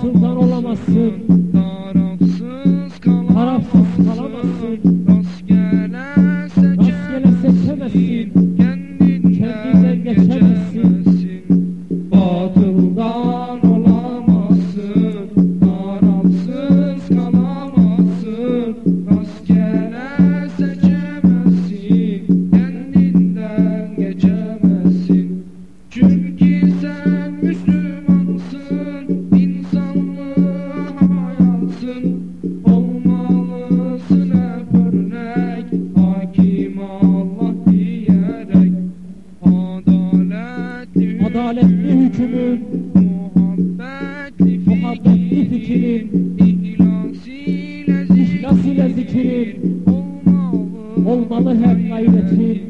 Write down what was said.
sultan olamazsın. Tarafsız kalamazsın. Tarafsız kalamazsın. Rastgele seçemezsin. Kendinden geçemezsin. gücünü Muhabbetli fikrin İhlas ile zikrin Olmalı hem gayretin.